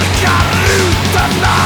I got verkar